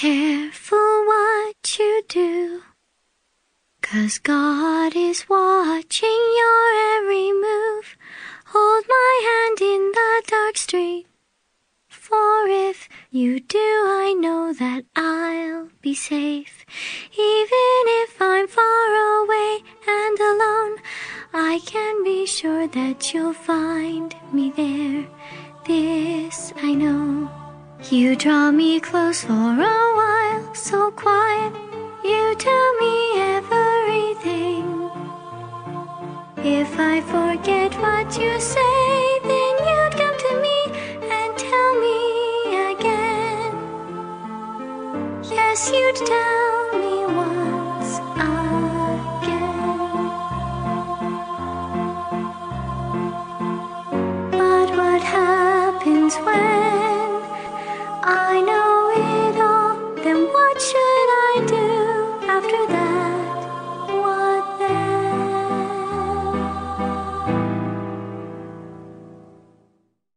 careful what you do. Cause God is watching your every move. Hold my hand in the dark street. For if you do, I know that I'll be safe. Even if I'm far away and alone, I can be sure that you'll find me there. This I know. You draw me close for a while, so quiet. You tell me everything. If I forget what you say, then you'd come to me and tell me again. Yes, you'd tell me once